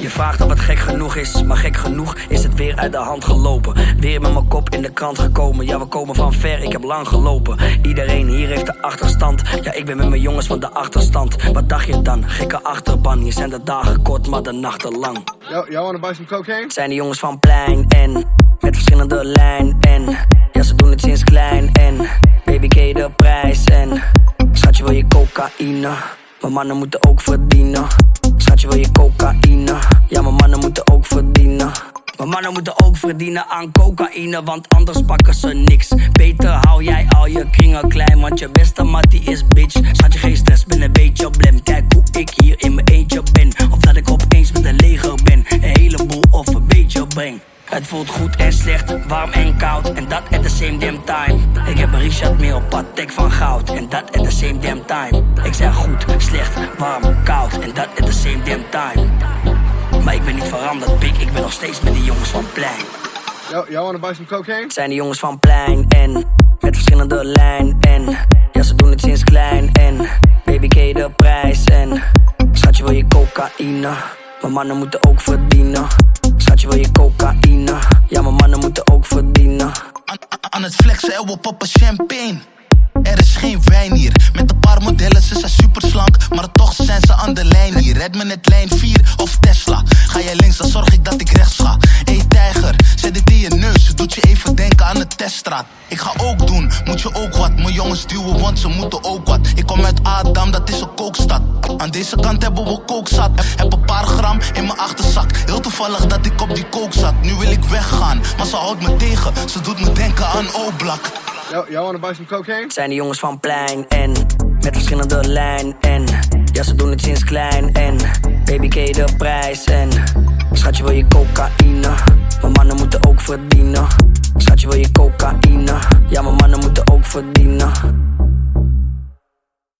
Je vraagt of het gek genoeg is, maar gek genoeg is het weer uit de hand gelopen. Weer met mijn kop in de krant gekomen. Ja, we komen van ver, ik heb lang gelopen. Iedereen hier heeft de achterstand. Ja, ik ben met mijn jongens van de achterstand. Wat dacht je dan? Gekke achterban. Hier zijn de dagen kort, maar de nachten lang. Yo, y'all wanna buy some cocaine? Zijn de jongens van plein en met verschillende lijn en ja, ze doen het sinds klein en baby ken je de prijs en schatje wil je cocaïne, maar mannen moeten ook verdienen. Schatje wil je cocaïne, ja maar mannen moeten ook verdienen. Maar mannen moeten ook verdienen aan cocaïne, want anders pakken ze niks. Beter hou jij al je kringen klein, want je beste mattie is bitch. Schatje geen stress, ben een beetje blem. Kijk hoe ik hier in mijn eentje ben. Voelt goed en slecht, warm en koud. En dat at the same damn time. Ik heb een Richard Mille, Patek van goud. En dat at the same damn time. Ik zeg goed, slecht, warm, koud. En dat at the same damn time. Maar ik ben niet veranderd, pik. Ik ben nog steeds met die jongens van plein. Yo, wanna buy some cocaine? Zijn de jongens van plein en met verschillende lijn en ja, ze doen het sinds klein en baby ken je de prijs en schatje wil je cocaïne, maar mannen moeten ook verdienen. Schatje wil je cocaïne, Aan, het flexen en we poppen champagne. Er is geen wijn hier. Met een paar modellen, ze zijn super slank. Maar toch zijn ze aan de lijn hier. Red me net lijn 4 of Tesla. Ga jij links, dan zorg ik dat ik rechts ga. Hey tijger, zet dit in je neus. Doet je even denken teststraat. Ik ga ook doen, moet je ook wat. Mijn jongens duwen, want ze moeten ook wat. Ik kom uit Adam, dat is een kookstad. Aan deze kant hebben we kookzat. Heb een paar gram in mijn achterzak. Heel toevallig dat ik op die kook zat. Nu wil ik weggaan, maar ze houdt me tegen. Ze doet me denken aan Oblak. Y'all wanna buy some cocaine? Zijn de jongens van plein en met verschillende lijn en ja, ze doen het sinds klein en baby ken je de prijs en schatje wil je cocaïne, maar mannen moeten ook verdienen. Schatje wil